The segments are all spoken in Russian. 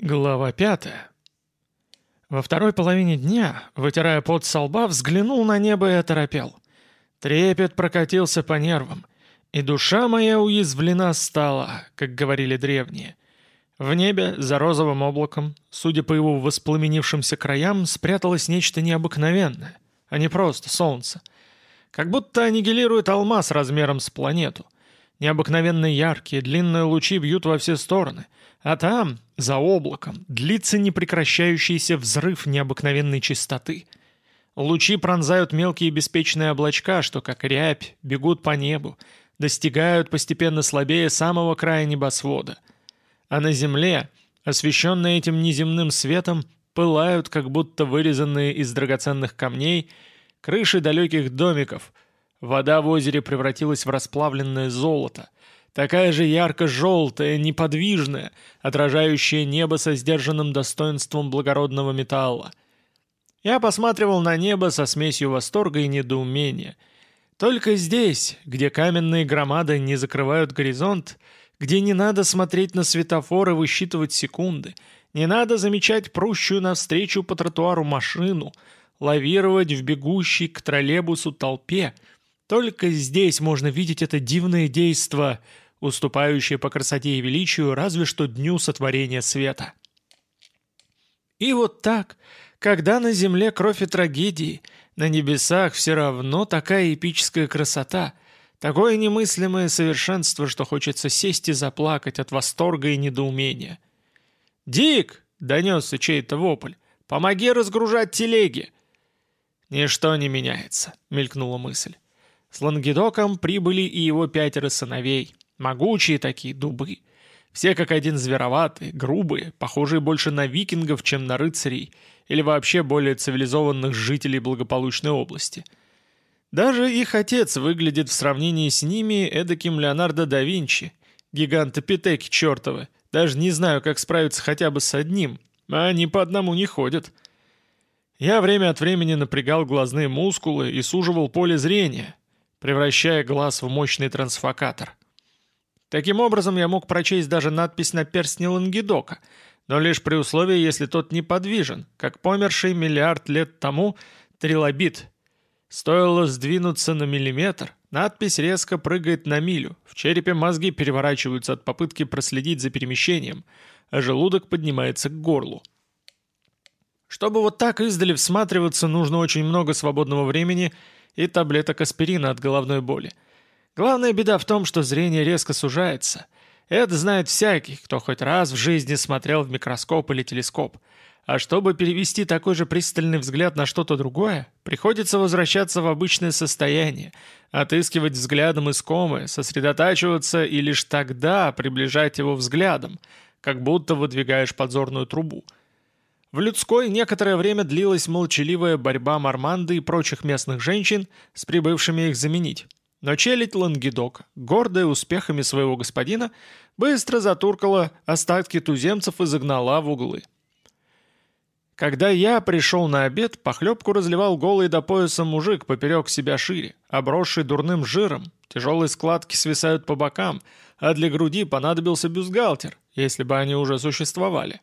Глава пятая. Во второй половине дня, вытирая пот со лба, взглянул на небо и оторопел. Трепет прокатился по нервам, и душа моя уязвлена стала, как говорили древние. В небе, за розовым облаком, судя по его воспламенившимся краям, спряталось нечто необыкновенное, а не просто солнце. Как будто аннигилирует алмаз размером с планету. Необыкновенно яркие, длинные лучи бьют во все стороны — а там, за облаком, длится непрекращающийся взрыв необыкновенной чистоты. Лучи пронзают мелкие беспечные облачка, что как рябь бегут по небу, достигают постепенно слабее самого края небосвода. А на земле, освещенные этим неземным светом, пылают, как будто вырезанные из драгоценных камней, крыши далеких домиков. Вода в озере превратилась в расплавленное золото — такая же ярко-желтая, неподвижная, отражающая небо со сдержанным достоинством благородного металла. Я посматривал на небо со смесью восторга и недоумения. Только здесь, где каменные громады не закрывают горизонт, где не надо смотреть на светофор и высчитывать секунды, не надо замечать прущую навстречу по тротуару машину, лавировать в бегущей к троллейбусу толпе, только здесь можно видеть это дивное действо — уступающее по красоте и величию разве что дню сотворения света. И вот так, когда на земле кровь и трагедии, на небесах все равно такая эпическая красота, такое немыслимое совершенство, что хочется сесть и заплакать от восторга и недоумения. «Дик!» — донесся чей-то вопль. «Помоги разгружать телеги!» «Ничто не меняется», — мелькнула мысль. С Лангедоком прибыли и его пятеро сыновей. Могучие такие дубы. Все как один звероватые, грубые, похожие больше на викингов, чем на рыцарей, или вообще более цивилизованных жителей благополучной области. Даже их отец выглядит в сравнении с ними эдаким Леонардо да Винчи, гигантопитеки чертовы. Даже не знаю, как справиться хотя бы с одним, а они по одному не ходят. Я время от времени напрягал глазные мускулы и суживал поле зрения, превращая глаз в мощный трансфокатор. Таким образом, я мог прочесть даже надпись на перстне Лангедока, но лишь при условии, если тот неподвижен, как померший миллиард лет тому трилобит. Стоило сдвинуться на миллиметр, надпись резко прыгает на милю, в черепе мозги переворачиваются от попытки проследить за перемещением, а желудок поднимается к горлу. Чтобы вот так издали всматриваться, нужно очень много свободного времени и таблеток аспирина от головной боли – Главная беда в том, что зрение резко сужается. Это знает всякий, кто хоть раз в жизни смотрел в микроскоп или телескоп. А чтобы перевести такой же пристальный взгляд на что-то другое, приходится возвращаться в обычное состояние, отыскивать взглядом искомое, сосредотачиваться и лишь тогда приближать его взглядом, как будто выдвигаешь подзорную трубу. В людской некоторое время длилась молчаливая борьба Марманды и прочих местных женщин с прибывшими их заменить. Но челядь Лангедок, гордая успехами своего господина, быстро затуркала остатки туземцев и загнала в углы. Когда я пришел на обед, похлебку разливал голый до пояса мужик поперек себя шире, обросший дурным жиром, тяжелые складки свисают по бокам, а для груди понадобился бюстгальтер, если бы они уже существовали.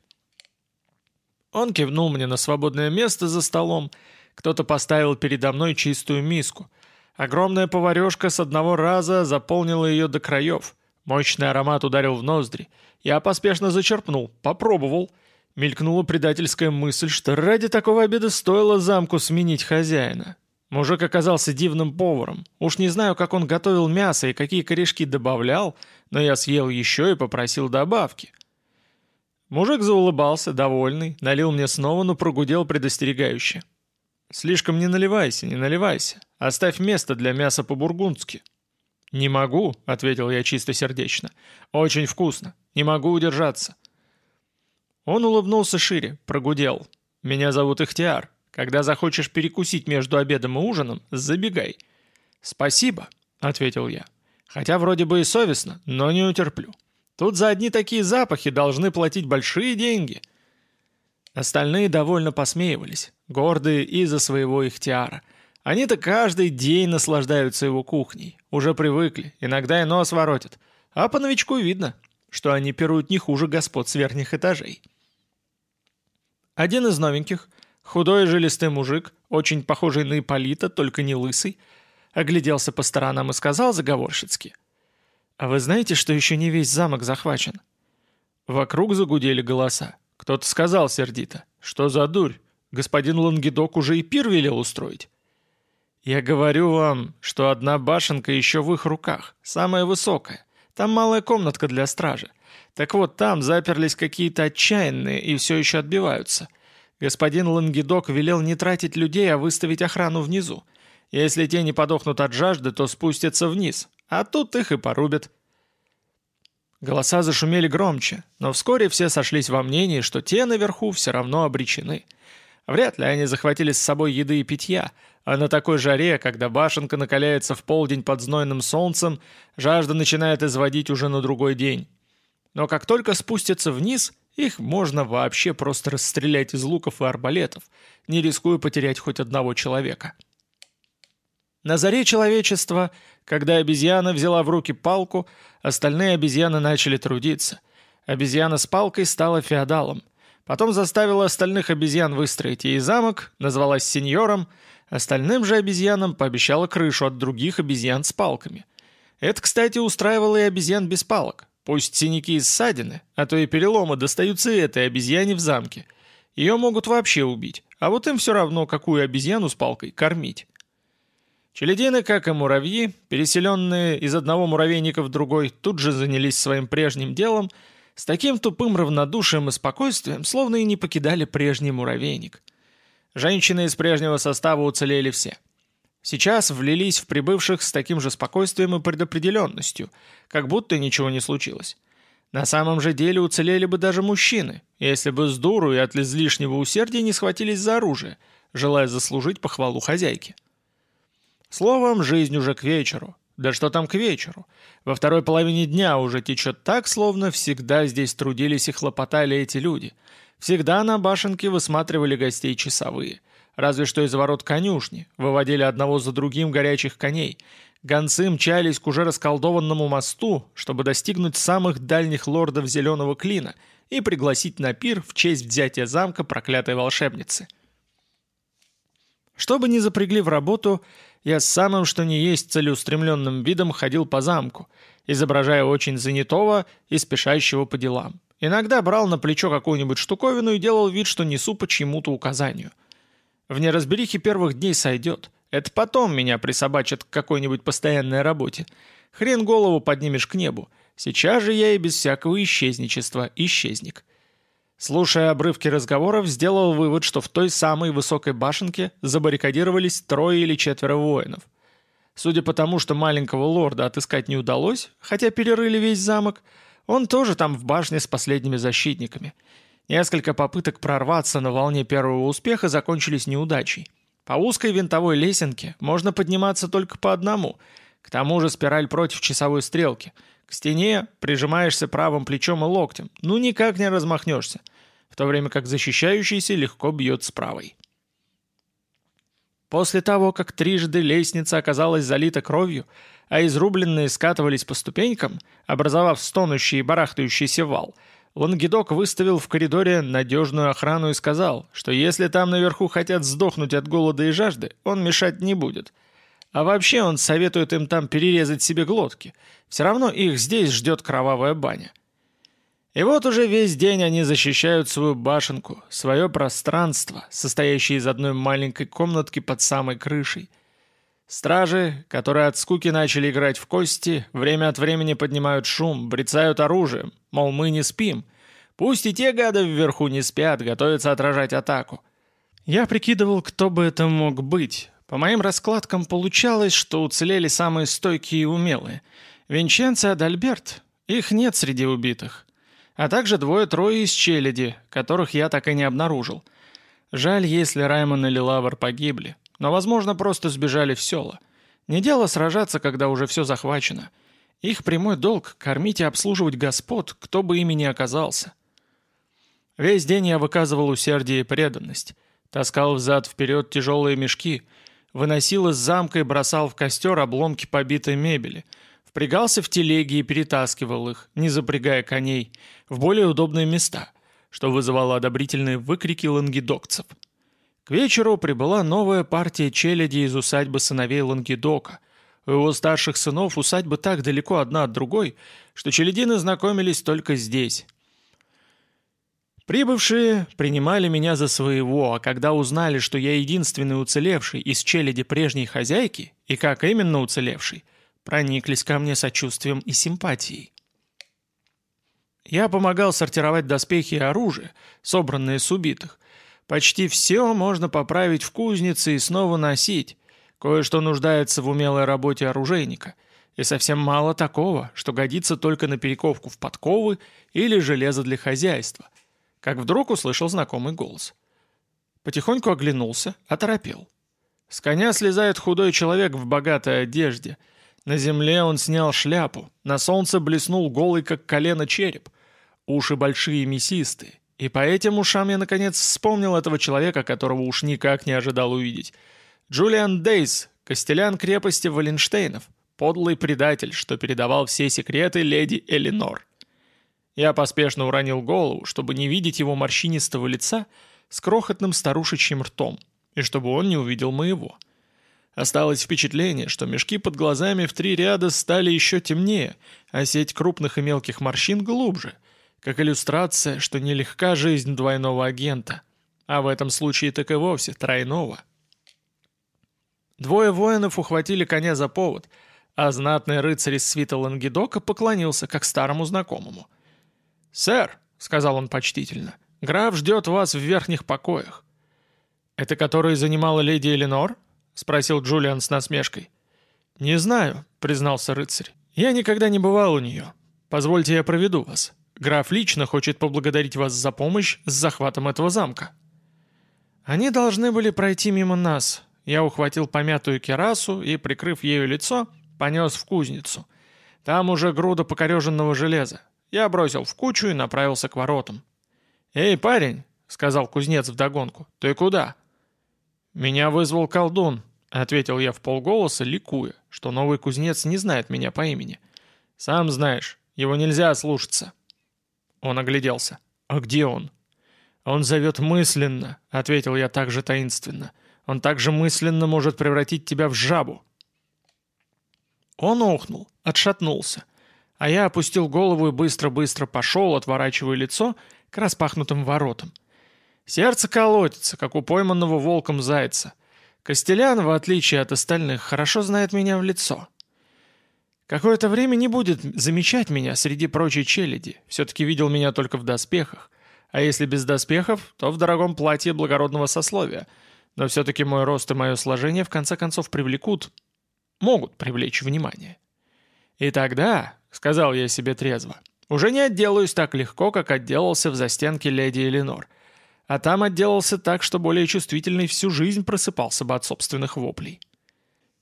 Он кивнул мне на свободное место за столом, кто-то поставил передо мной чистую миску — Огромная поварешка с одного раза заполнила ее до краев. Мощный аромат ударил в ноздри. Я поспешно зачерпнул, попробовал. Мелькнула предательская мысль, что ради такого обеда стоило замку сменить хозяина. Мужик оказался дивным поваром. Уж не знаю, как он готовил мясо и какие корешки добавлял, но я съел еще и попросил добавки. Мужик заулыбался, довольный, налил мне снова, но прогудел предостерегающе. «Слишком не наливайся, не наливайся. Оставь место для мяса по-бургундски». «Не могу», — ответил я чистосердечно. «Очень вкусно. Не могу удержаться». Он улыбнулся шире, прогудел. «Меня зовут Ихтиар. Когда захочешь перекусить между обедом и ужином, забегай». «Спасибо», — ответил я. «Хотя вроде бы и совестно, но не утерплю. Тут за одни такие запахи должны платить большие деньги». Остальные довольно посмеивались, гордые из-за своего ихтиара. Они-то каждый день наслаждаются его кухней, уже привыкли, иногда и нос воротят. А по новичку видно, что они пируют не хуже господ с верхних этажей. Один из новеньких, худой и жилистый мужик, очень похожий на Ипполита, только не лысый, огляделся по сторонам и сказал заговорщицки. «А вы знаете, что еще не весь замок захвачен?» Вокруг загудели голоса. Кто-то сказал сердито. «Что за дурь? Господин Лангедок уже и пир велел устроить». «Я говорю вам, что одна башенка еще в их руках, самая высокая. Там малая комнатка для стражи. Так вот, там заперлись какие-то отчаянные и все еще отбиваются. Господин Лангедок велел не тратить людей, а выставить охрану внизу. Если те не подохнут от жажды, то спустятся вниз, а тут их и порубят». Голоса зашумели громче, но вскоре все сошлись во мнении, что те наверху все равно обречены. Вряд ли они захватили с собой еды и питья, а на такой жаре, когда башенка накаляется в полдень под знойным солнцем, жажда начинает изводить уже на другой день. Но как только спустятся вниз, их можно вообще просто расстрелять из луков и арбалетов, не рискуя потерять хоть одного человека. На заре человечества, когда обезьяна взяла в руки палку, остальные обезьяны начали трудиться. Обезьяна с палкой стала феодалом. Потом заставила остальных обезьян выстроить ей замок, назвалась сеньором, остальным же обезьянам пообещала крышу от других обезьян с палками. Это, кстати, устраивало и обезьян без палок. Пусть синяки и ссадины, а то и переломы достаются и этой обезьяне в замке. Ее могут вообще убить, а вот им все равно, какую обезьяну с палкой кормить. Челядины, как и муравьи, переселенные из одного муравейника в другой, тут же занялись своим прежним делом, с таким тупым равнодушием и спокойствием, словно и не покидали прежний муравейник. Женщины из прежнего состава уцелели все. Сейчас влились в прибывших с таким же спокойствием и предопределенностью, как будто ничего не случилось. На самом же деле уцелели бы даже мужчины, если бы с дуру и от излишнего усердия не схватились за оружие, желая заслужить похвалу хозяйки. Словом, жизнь уже к вечеру. Да что там к вечеру? Во второй половине дня уже течет так, словно всегда здесь трудились и хлопотали эти люди. Всегда на башенке высматривали гостей часовые. Разве что из ворот конюшни. Выводили одного за другим горячих коней. Гонцы мчались к уже расколдованному мосту, чтобы достигнуть самых дальних лордов Зеленого Клина и пригласить на пир в честь взятия замка проклятой волшебницы. Чтобы не запрягли в работу, я с самым что ни есть целеустремленным видом ходил по замку, изображая очень занятого и спешащего по делам. Иногда брал на плечо какую-нибудь штуковину и делал вид, что несу по чьему-то указанию. В неразберихе первых дней сойдет. Это потом меня присобачат к какой-нибудь постоянной работе. Хрен голову поднимешь к небу. Сейчас же я и без всякого исчезничества исчезник. Слушая обрывки разговоров, сделал вывод, что в той самой высокой башенке забаррикадировались трое или четверо воинов. Судя по тому, что маленького лорда отыскать не удалось, хотя перерыли весь замок, он тоже там в башне с последними защитниками. Несколько попыток прорваться на волне первого успеха закончились неудачей. По узкой винтовой лесенке можно подниматься только по одному, к тому же спираль против часовой стрелки — к стене прижимаешься правым плечом и локтем, ну никак не размахнешься, в то время как защищающийся легко бьет с правой. После того, как трижды лестница оказалась залита кровью, а изрубленные скатывались по ступенькам, образовав стонущий и барахтающийся вал, Лангедок выставил в коридоре надежную охрану и сказал, что если там наверху хотят сдохнуть от голода и жажды, он мешать не будет — а вообще он советует им там перерезать себе глотки. Все равно их здесь ждет кровавая баня. И вот уже весь день они защищают свою башенку, свое пространство, состоящее из одной маленькой комнатки под самой крышей. Стражи, которые от скуки начали играть в кости, время от времени поднимают шум, брецают оружием, мол, мы не спим. Пусть и те гады вверху не спят, готовятся отражать атаку. Я прикидывал, кто бы это мог быть, по моим раскладкам получалось, что уцелели самые стойкие и умелые. Винченцо и Адальберт, их нет среди убитых. А также двое-трое из челяди, которых я так и не обнаружил. Жаль, если Раймон или Лавр погибли, но, возможно, просто сбежали в села. Не дело сражаться, когда уже все захвачено. Их прямой долг — кормить и обслуживать господ, кто бы ими ни оказался. Весь день я выказывал усердие и преданность. Таскал взад-вперед тяжелые мешки — Выносил из замка и бросал в костер обломки побитой мебели. Впрягался в телеги и перетаскивал их, не запрягая коней, в более удобные места, что вызывало одобрительные выкрики лангедокцев. К вечеру прибыла новая партия челяди из усадьбы сыновей Лангедока. У его старших сынов усадьбы так далеко одна от другой, что челядины знакомились только здесь. Прибывшие принимали меня за своего, а когда узнали, что я единственный уцелевший из челяди прежней хозяйки, и как именно уцелевший, прониклись ко мне сочувствием и симпатией. Я помогал сортировать доспехи и оружие, собранные с убитых. Почти все можно поправить в кузнице и снова носить. Кое-что нуждается в умелой работе оружейника. И совсем мало такого, что годится только на перековку в подковы или железо для хозяйства. Как вдруг услышал знакомый голос. Потихоньку оглянулся, оторопел. С коня слезает худой человек в богатой одежде. На земле он снял шляпу, на солнце блеснул голый, как колено, череп. Уши большие и мясистые. И по этим ушам я наконец вспомнил этого человека, которого уж никак не ожидал увидеть. Джулиан Дейс, костелян крепости Валенштейнов, подлый предатель, что передавал все секреты леди Элинор. Я поспешно уронил голову, чтобы не видеть его морщинистого лица с крохотным старушечьим ртом, и чтобы он не увидел моего. Осталось впечатление, что мешки под глазами в три ряда стали еще темнее, а сеть крупных и мелких морщин глубже — как иллюстрация, что нелегка жизнь двойного агента, а в этом случае так и вовсе тройного. Двое воинов ухватили коня за повод, а знатный рыцарь из свита Лангедока поклонился, как старому знакомому. «Сэр», — сказал он почтительно, — «граф ждет вас в верхних покоях». «Это который занимала леди Эленор?» — спросил Джулиан с насмешкой. «Не знаю», — признался рыцарь. «Я никогда не бывал у нее. Позвольте, я проведу вас». Граф лично хочет поблагодарить вас за помощь с захватом этого замка». Они должны были пройти мимо нас. Я ухватил помятую керасу и, прикрыв ею лицо, понес в кузницу. Там уже груда покореженного железа. Я бросил в кучу и направился к воротам. «Эй, парень!» — сказал кузнец вдогонку. «Ты куда?» «Меня вызвал колдун», — ответил я в полголоса, ликуя, что новый кузнец не знает меня по имени. «Сам знаешь, его нельзя слушаться». Он огляделся. «А где он?» «Он зовет мысленно», — ответил я также таинственно. «Он также мысленно может превратить тебя в жабу». Он охнул, отшатнулся, а я опустил голову и быстро-быстро пошел, отворачивая лицо к распахнутым воротам. Сердце колотится, как у пойманного волком зайца. Костелян, в отличие от остальных, хорошо знает меня в лицо. Какое-то время не будет замечать меня среди прочей челяди, все-таки видел меня только в доспехах, а если без доспехов, то в дорогом платье благородного сословия, но все-таки мой рост и мое сложение в конце концов привлекут, могут привлечь внимание. И тогда, — сказал я себе трезво, — уже не отделаюсь так легко, как отделался в застенке леди Эленор, а там отделался так, что более чувствительный всю жизнь просыпался бы от собственных воплей.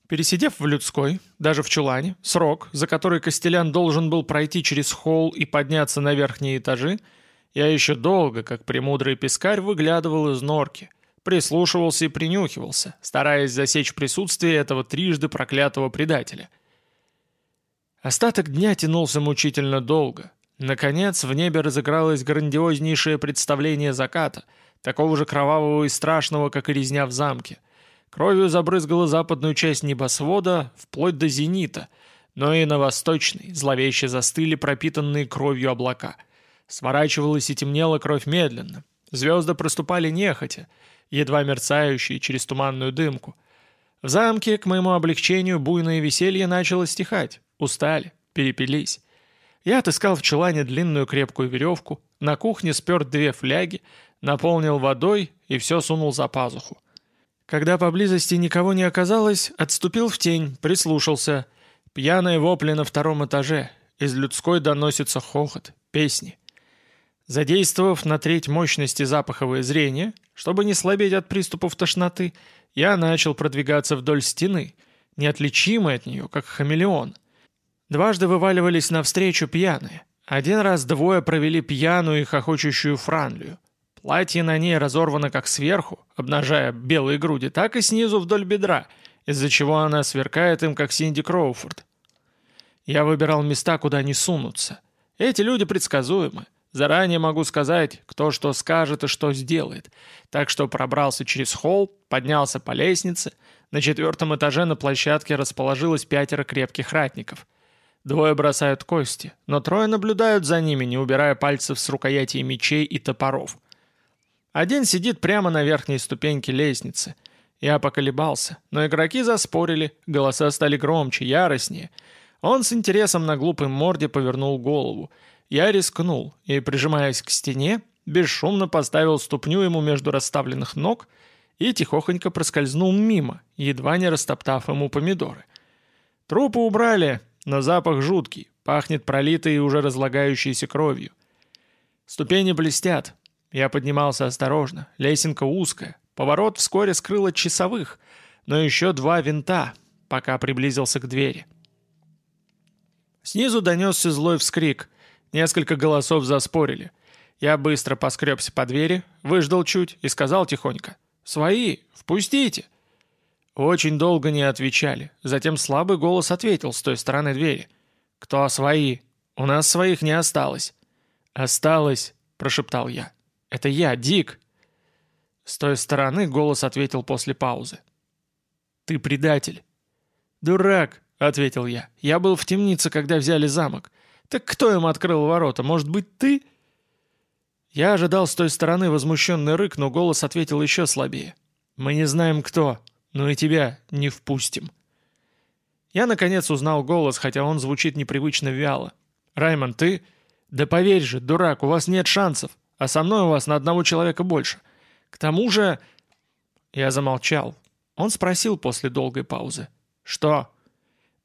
Пересидев в людской, даже в чулане, срок, за который Костелян должен был пройти через холл и подняться на верхние этажи, я еще долго, как премудрый пескарь, выглядывал из норки, прислушивался и принюхивался, стараясь засечь присутствие этого трижды проклятого предателя. Остаток дня тянулся мучительно долго. Наконец, в небе разыгралось грандиознейшее представление заката, такого же кровавого и страшного, как и резня в замке — Кровью забрызгала западную часть небосвода, вплоть до зенита, но и на восточной зловеще застыли пропитанные кровью облака. Сворачивалась и темнела кровь медленно. Звезды проступали нехотя, едва мерцающие через туманную дымку. В замке, к моему облегчению, буйное веселье начало стихать. Устали, перепились. Я отыскал в чулане длинную крепкую веревку, на кухне спер две фляги, наполнил водой и все сунул за пазуху. Когда поблизости никого не оказалось, отступил в тень, прислушался. Пьяные вопли на втором этаже. Из людской доносится хохот, песни. Задействовав на треть мощности запаховое зрение, чтобы не слабеть от приступов тошноты, я начал продвигаться вдоль стены, неотличимый от нее, как хамелеон. Дважды вываливались навстречу пьяные. Один раз двое провели пьяную и хохочущую Франлию. Платье на ней разорвано как сверху, обнажая белые груди, так и снизу вдоль бедра, из-за чего она сверкает им, как Синди Кроуфорд. Я выбирал места, куда не сунутся. Эти люди предсказуемы. Заранее могу сказать, кто что скажет и что сделает. Так что пробрался через холл, поднялся по лестнице. На четвертом этаже на площадке расположилось пятеро крепких ратников. Двое бросают кости, но трое наблюдают за ними, не убирая пальцев с рукоятей мечей и топоров. Один сидит прямо на верхней ступеньке лестницы. Я поколебался, но игроки заспорили, голоса стали громче, яростнее. Он с интересом на глупой морде повернул голову — я рискнул и, прижимаясь к стене, бесшумно поставил ступню ему между расставленных ног и тихохонько проскользнул мимо, едва не растоптав ему помидоры. Трупы убрали, но запах жуткий, пахнет пролитой и уже разлагающейся кровью. Ступени блестят. Я поднимался осторожно, лесенка узкая, поворот вскоре скрыл от часовых, но еще два винта, пока приблизился к двери. Снизу донесся злой вскрик. Несколько голосов заспорили. Я быстро поскребся по двери, выждал чуть и сказал тихонько. «Свои! Впустите!» Очень долго не отвечали. Затем слабый голос ответил с той стороны двери. «Кто свои? У нас своих не осталось». «Осталось», — прошептал я. «Это я, Дик». С той стороны голос ответил после паузы. «Ты предатель». «Дурак», — ответил я. «Я был в темнице, когда взяли замок. Так кто им открыл ворота? Может быть, ты?» Я ожидал с той стороны возмущенный рык, но голос ответил еще слабее. «Мы не знаем, кто, но и тебя не впустим». Я, наконец, узнал голос, хотя он звучит непривычно вяло. «Раймон, ты...» «Да поверь же, дурак, у вас нет шансов, а со мной у вас на одного человека больше. К тому же...» Я замолчал. Он спросил после долгой паузы. «Что?»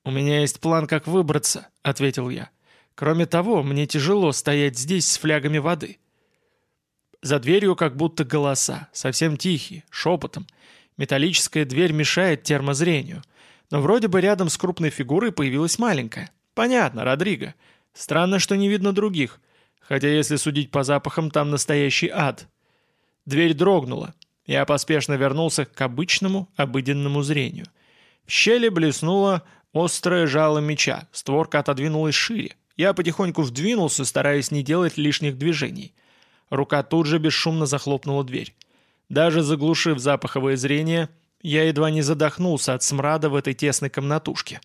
«У меня есть план, как выбраться», — ответил я. Кроме того, мне тяжело стоять здесь с флягами воды. За дверью как будто голоса, совсем тихие, шепотом. Металлическая дверь мешает термозрению. Но вроде бы рядом с крупной фигурой появилась маленькая. Понятно, Родриго. Странно, что не видно других. Хотя, если судить по запахам, там настоящий ад. Дверь дрогнула. Я поспешно вернулся к обычному, обыденному зрению. В щели блеснуло острое жало меча, створка отодвинулась шире. Я потихоньку вдвинулся, стараясь не делать лишних движений. Рука тут же бесшумно захлопнула дверь. Даже заглушив запаховое зрение, я едва не задохнулся от смрада в этой тесной комнатушке.